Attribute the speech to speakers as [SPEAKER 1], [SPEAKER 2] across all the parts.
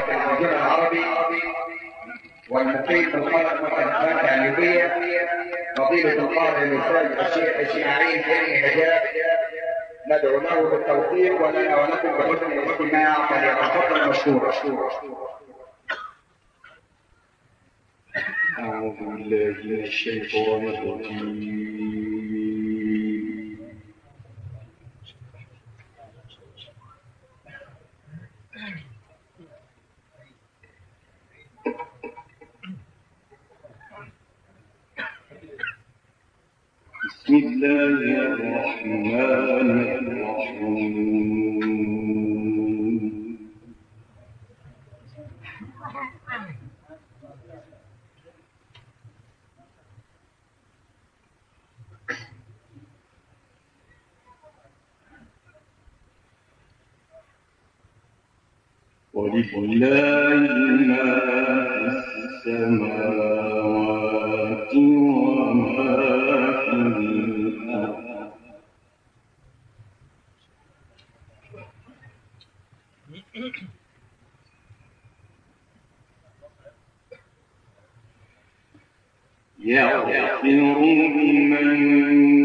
[SPEAKER 1] في الجزيرة العربي والمقيم في القرى مكة الليبية فضيلة القاضي الأستاذ الشيخ الشيعي بن حجاب ندعو له بالتوفيق ولنا ولكم بحسن الاستماع فليتفضل المشهور
[SPEAKER 2] أعوذ بالله من الشيطان الرجيم. الله الرحمن الرحيم ولله ما في السماوات وما يغفر لمن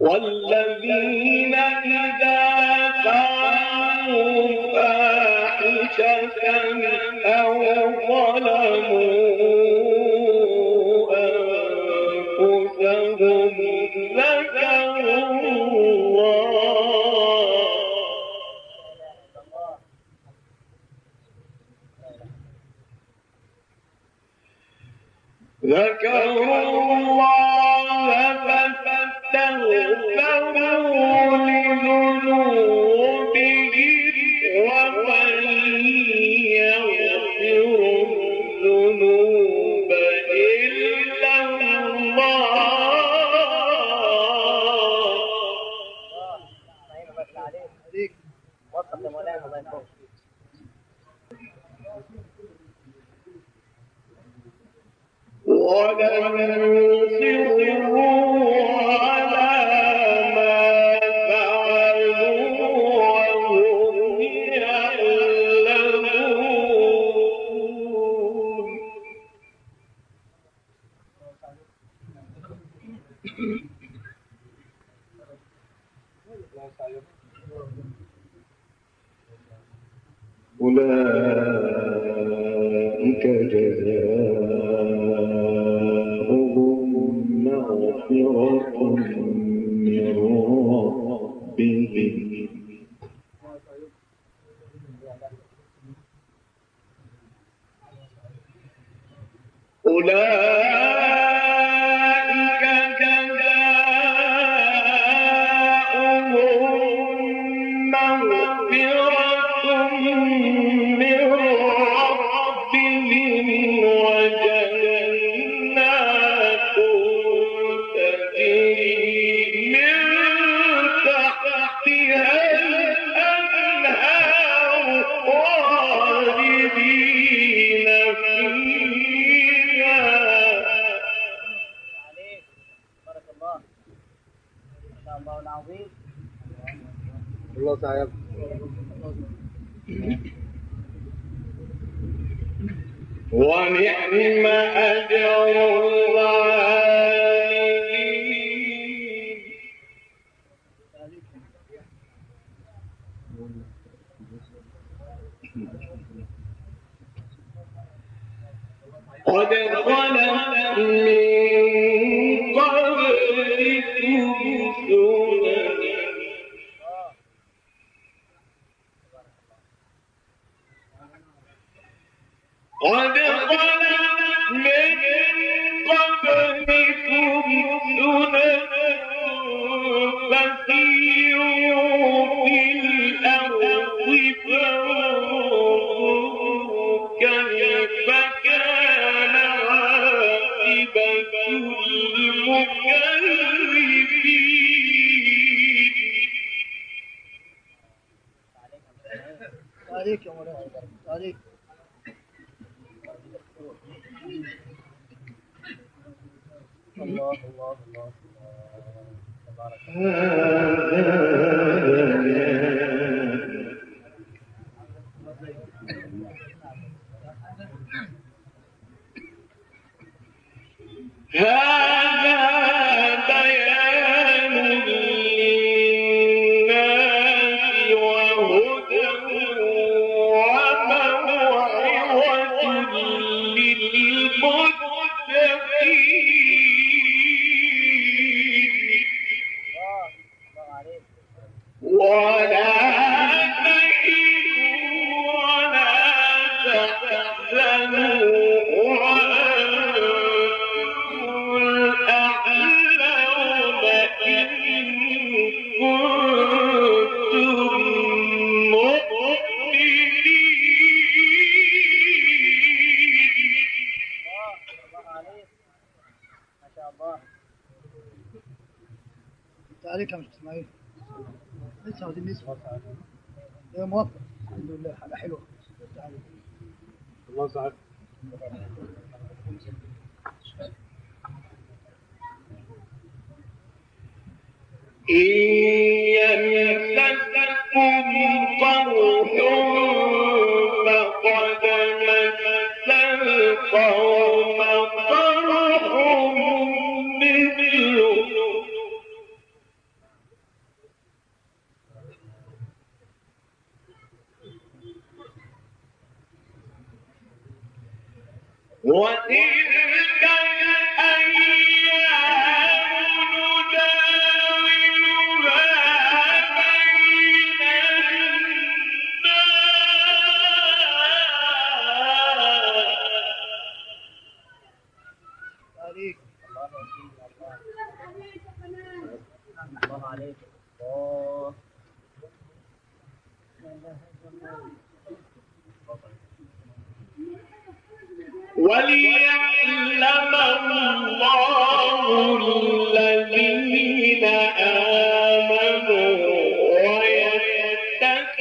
[SPEAKER 2] والذين إذا فعلوا أولئك جزاؤهم مغفرة من ربهم. أولئك What is
[SPEAKER 3] one of الله الله
[SPEAKER 4] الله
[SPEAKER 3] الله تبارك عليك
[SPEAKER 5] مش إسماعيل. لسه عاوزين نسمع يا موفق الحمد لله. حاجة حلوة.
[SPEAKER 3] الله يسعدك.
[SPEAKER 2] إن يمسكم قرح فقد مس القوم قرح
[SPEAKER 6] وإن
[SPEAKER 2] وليعلم الله الذين آمنوا ويتخذ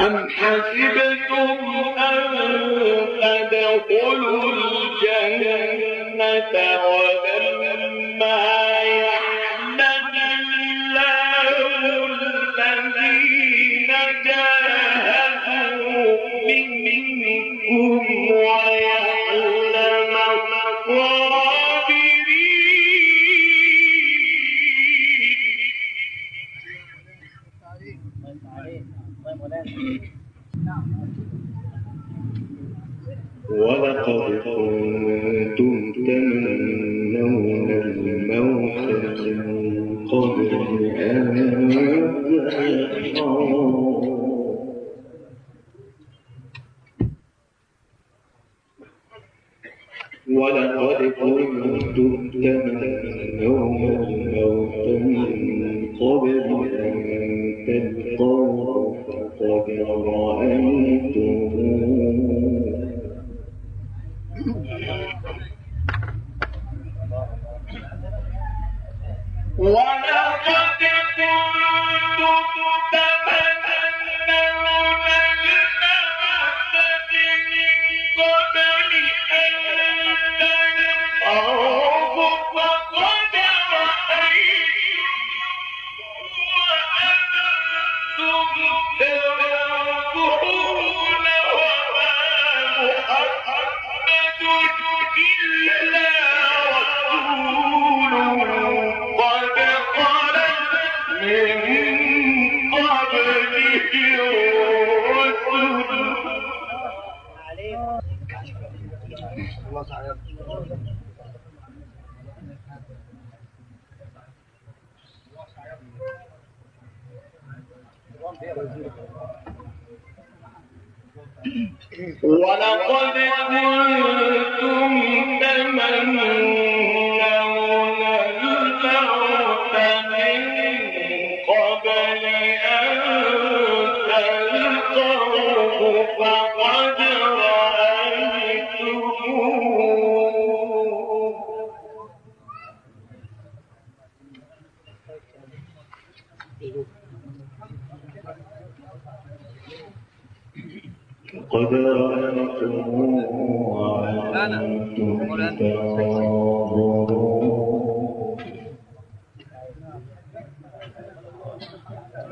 [SPEAKER 2] أم حسبتم أن تدخلوا الجنة ولما يحب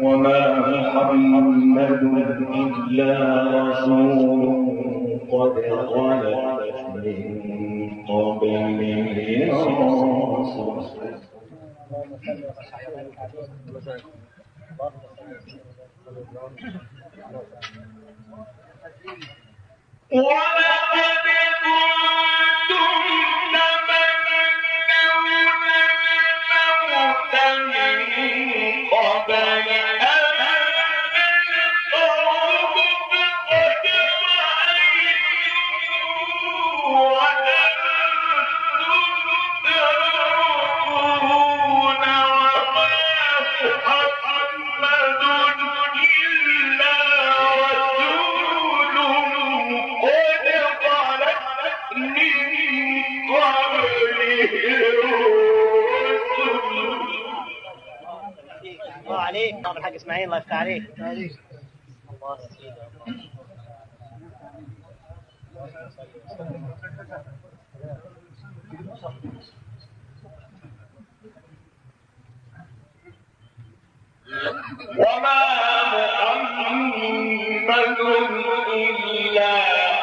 [SPEAKER 2] وما محمد إلا رسول قد خلت من قبل ولقد كنتم لکاری وما محمد إلا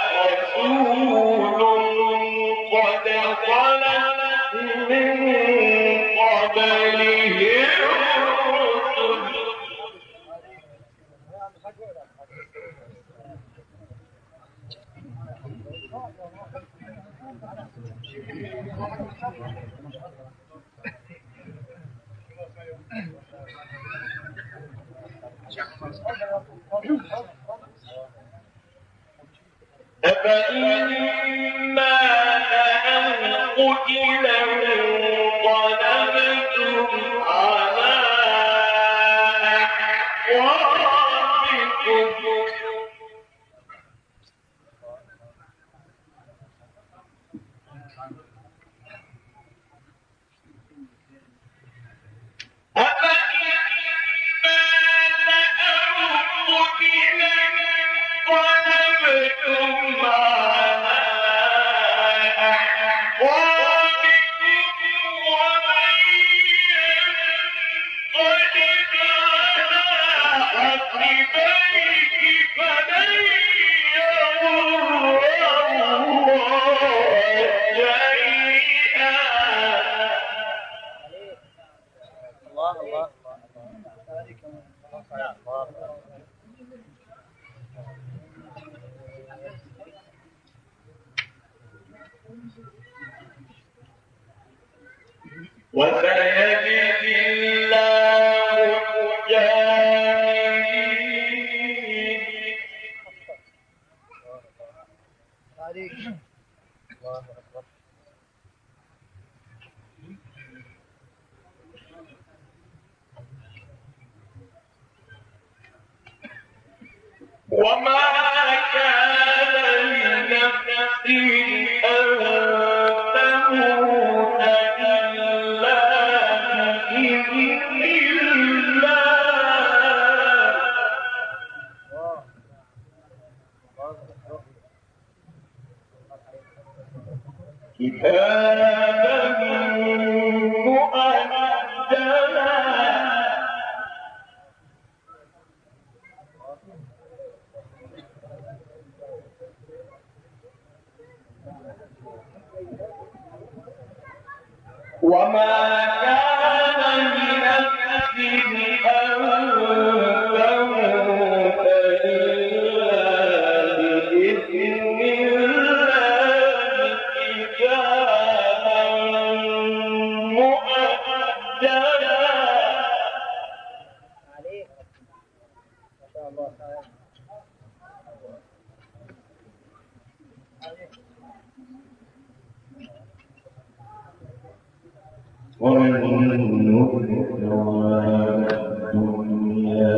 [SPEAKER 2] الدنيا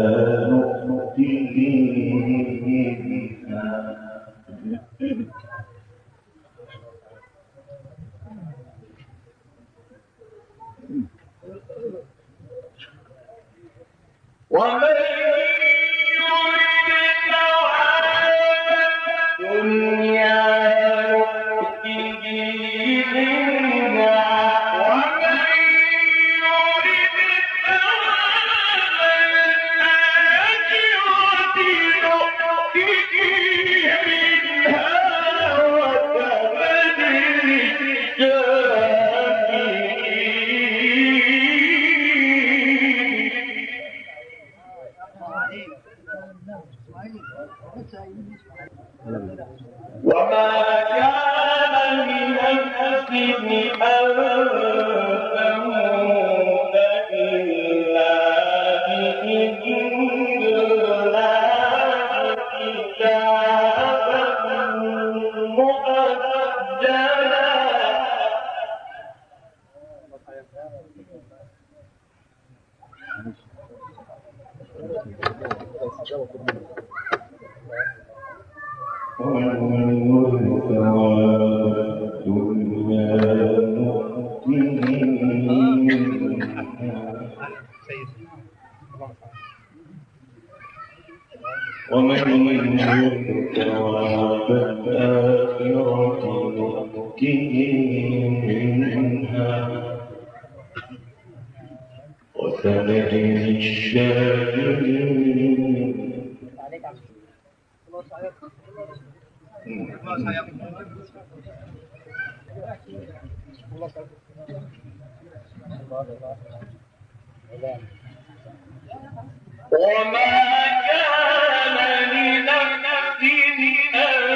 [SPEAKER 2] نؤتيه منها ومن يؤت بالآخرة نؤته منها
[SPEAKER 3] وسنجزي الشاكرين
[SPEAKER 2] Thank you. وما كان لنفس أن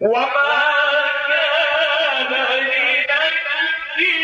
[SPEAKER 2] وما كان لنفس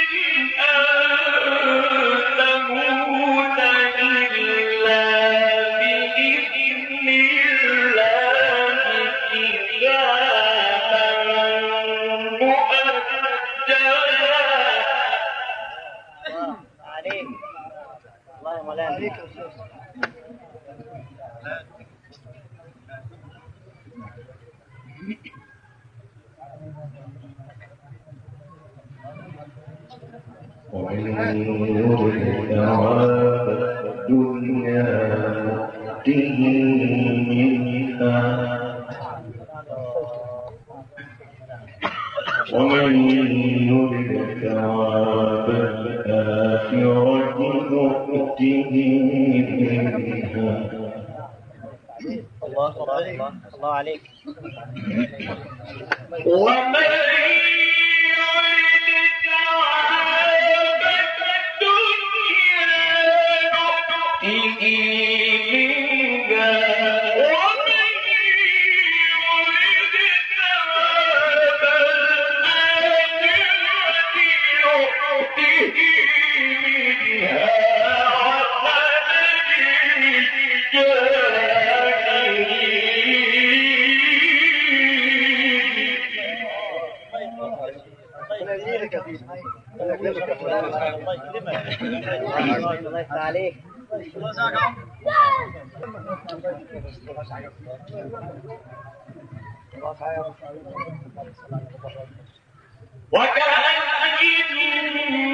[SPEAKER 6] وكان يفتح
[SPEAKER 2] من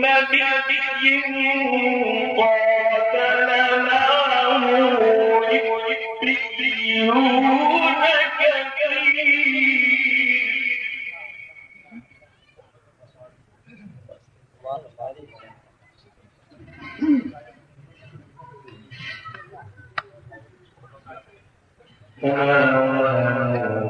[SPEAKER 2] نبي قاتل معه ربيون كثير
[SPEAKER 6] သာ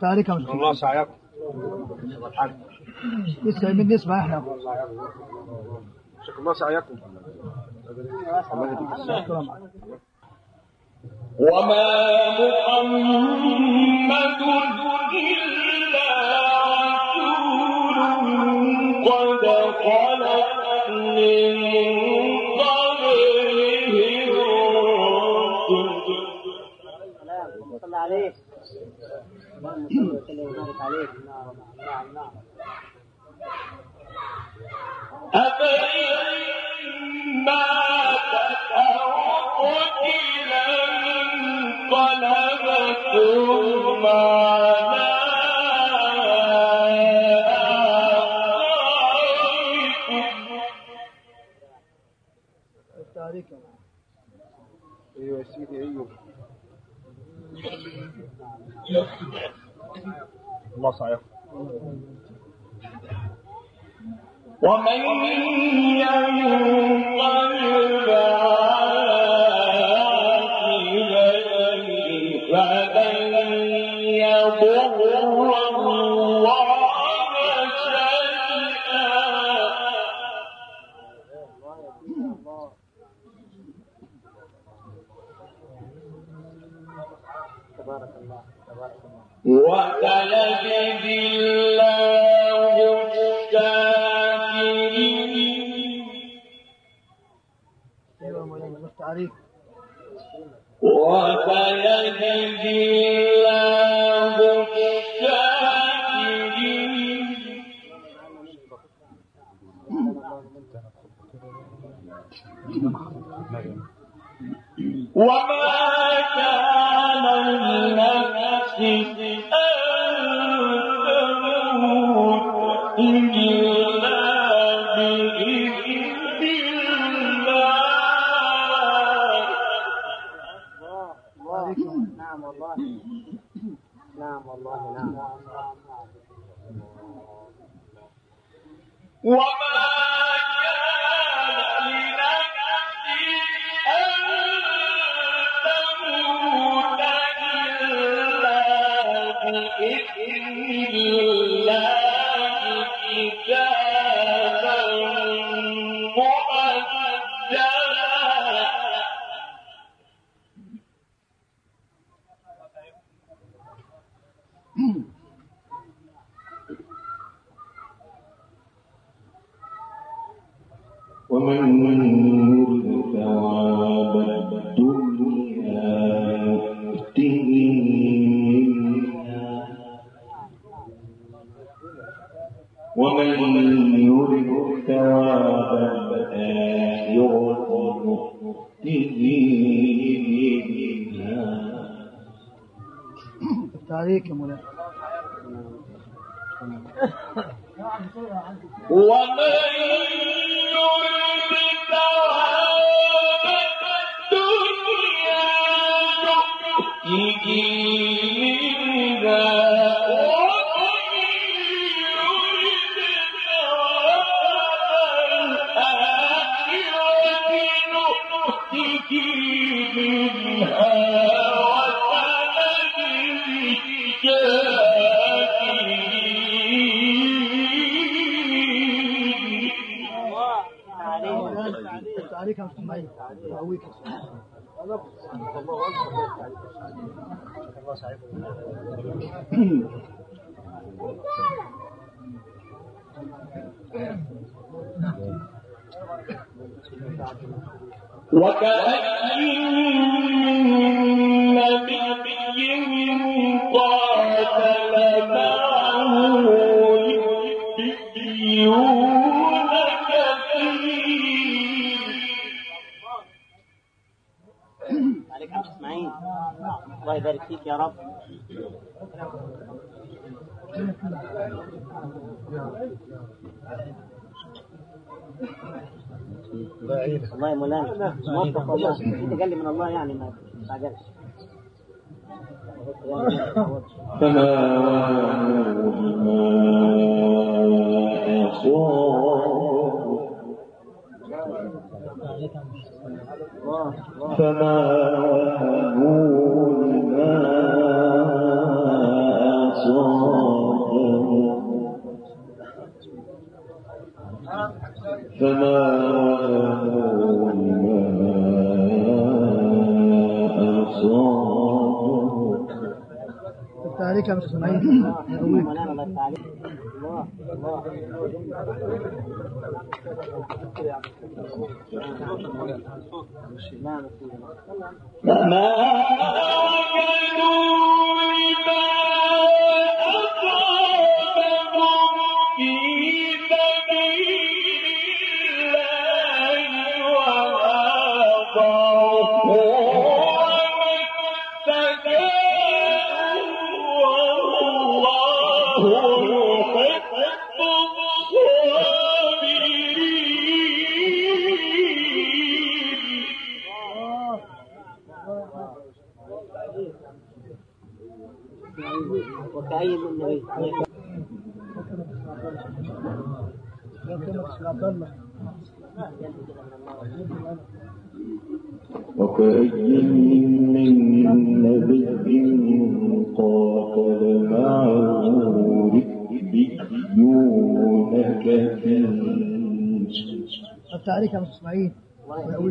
[SPEAKER 5] تاركه
[SPEAKER 6] الله
[SPEAKER 7] سعيكم.
[SPEAKER 5] لسه من بالنسبة إحنا
[SPEAKER 7] شكرا. الله سعيكم.
[SPEAKER 2] وما محمد إلا رسول قد خلت من قبله الرسل
[SPEAKER 6] ان صلى الله وسلم وبارك عليه نعم
[SPEAKER 7] أيوه سيدي أيوه الله سعيكم
[SPEAKER 2] ومن ينقلب بإذن الله كتابا وكأي من
[SPEAKER 6] فيك يا رب. الله يا مولانا موفق والله انت قال لي من الله يعني ما تعجلش
[SPEAKER 3] فما
[SPEAKER 6] الله الله
[SPEAKER 3] فما وهنوا بما
[SPEAKER 6] وكأي من نبي
[SPEAKER 3] قاتل معه ربيون كثير
[SPEAKER 5] التعليق يا أستاذ اسماعيل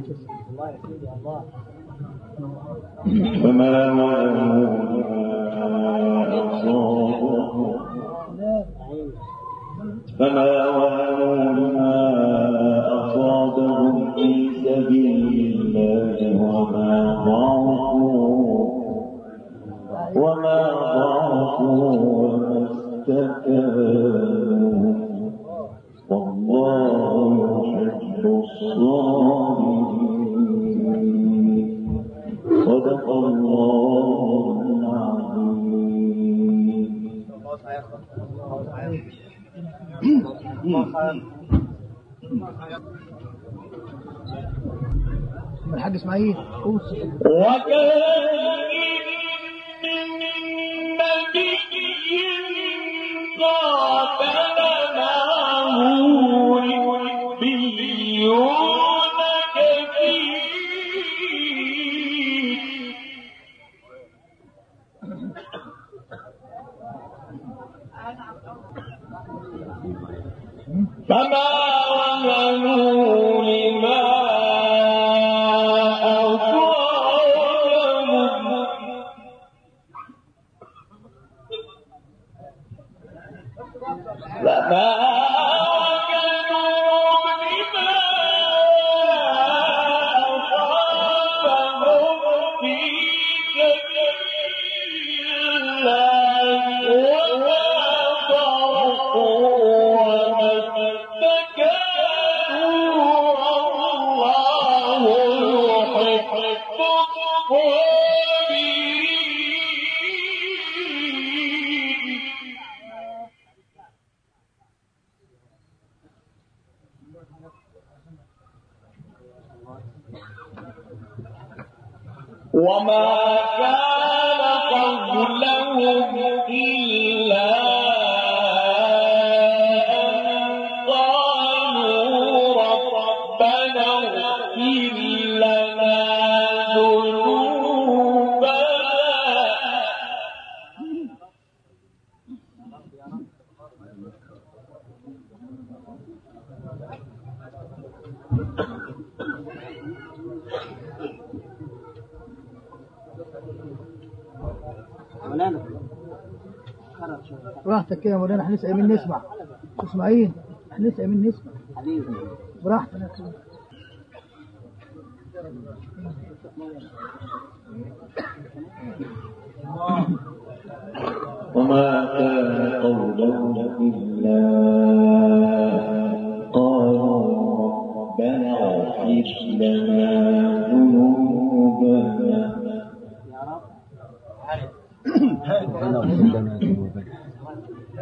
[SPEAKER 5] يا أستاذ.
[SPEAKER 6] الله يا سيدي الله
[SPEAKER 3] فما أصابهم فما وهنوا لما أصابهم في سبيل الله وما ضعفوا وما ضعفوا وما استكانوا والله يحب الصابرين صدق الله العظيم.
[SPEAKER 5] الحاج اسماعيل.
[SPEAKER 2] وكأين من قاتل Tama وما كان قبلهم إلا
[SPEAKER 5] نسأل من نسمع. إسماعيل نسأل من نسمع. براحتنا
[SPEAKER 2] وما كان قولهم إلا قالوا ربنا اغفر لنا ذنوبنا.
[SPEAKER 6] يا رب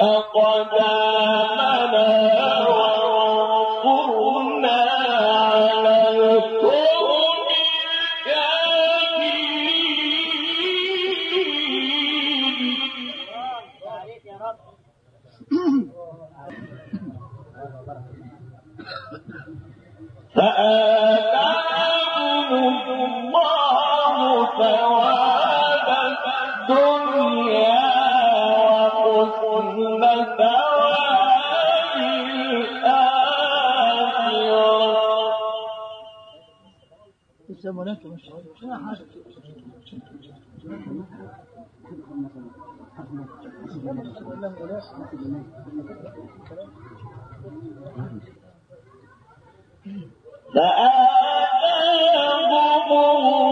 [SPEAKER 2] أقدامنا فآتاهم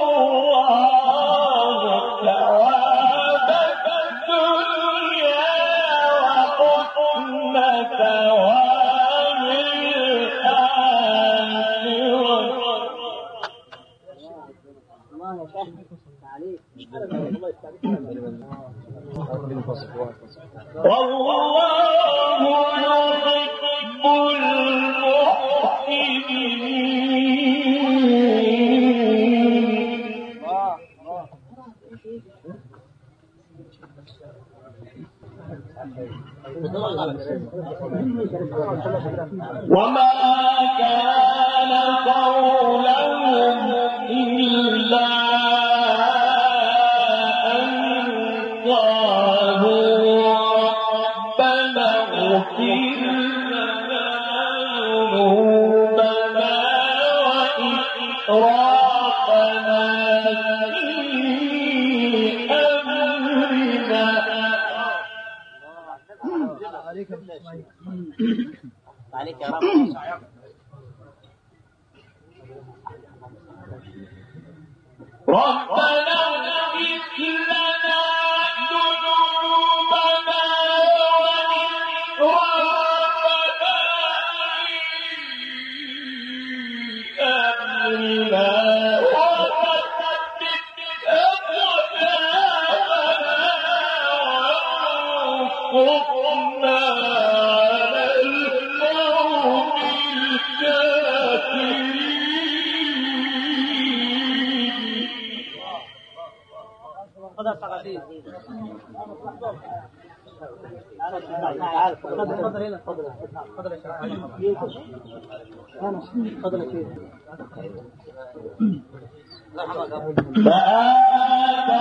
[SPEAKER 2] والله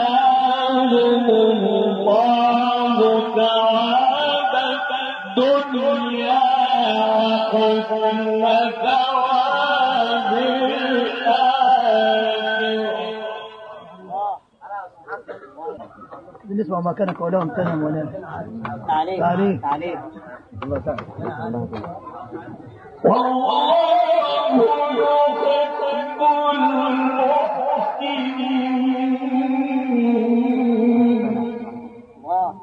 [SPEAKER 2] فآتاهم الله ثواب الدنيا وحسن ثواب الآخرة.
[SPEAKER 5] بالنسبه ما كان قولهم تنم ولا
[SPEAKER 6] تعليق
[SPEAKER 5] تعليق
[SPEAKER 6] تعليق
[SPEAKER 5] الله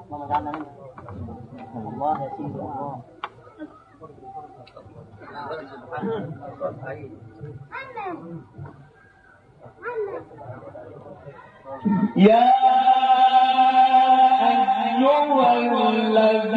[SPEAKER 6] اللهم اجعلنا منه الله يا
[SPEAKER 7] وَيُلَّذِينَ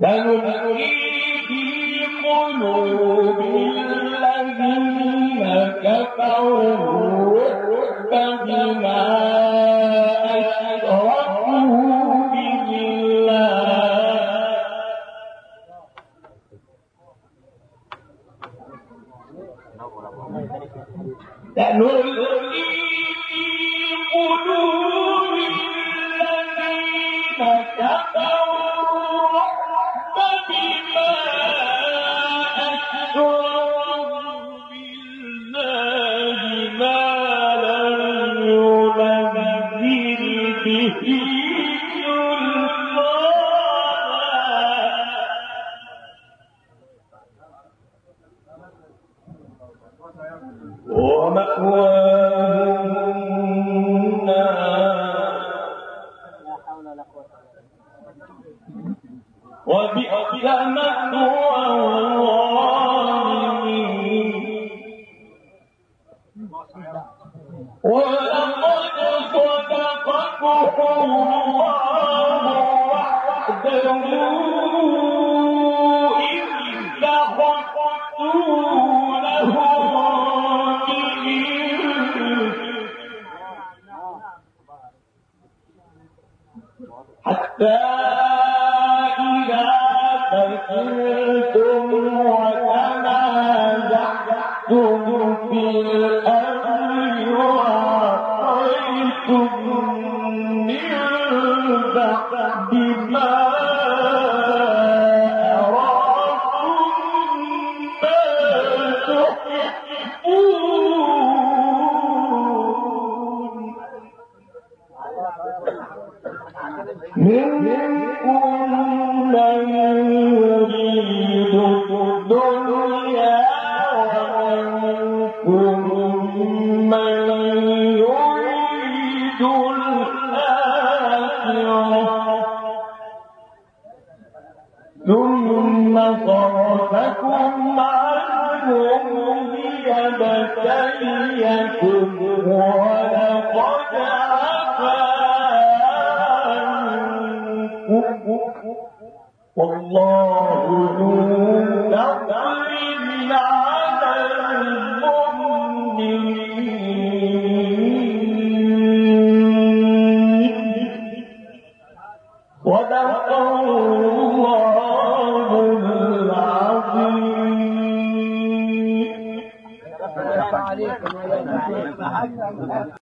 [SPEAKER 2] بل نريد في قلوب الذين كفروا بما حتى إذا تركوا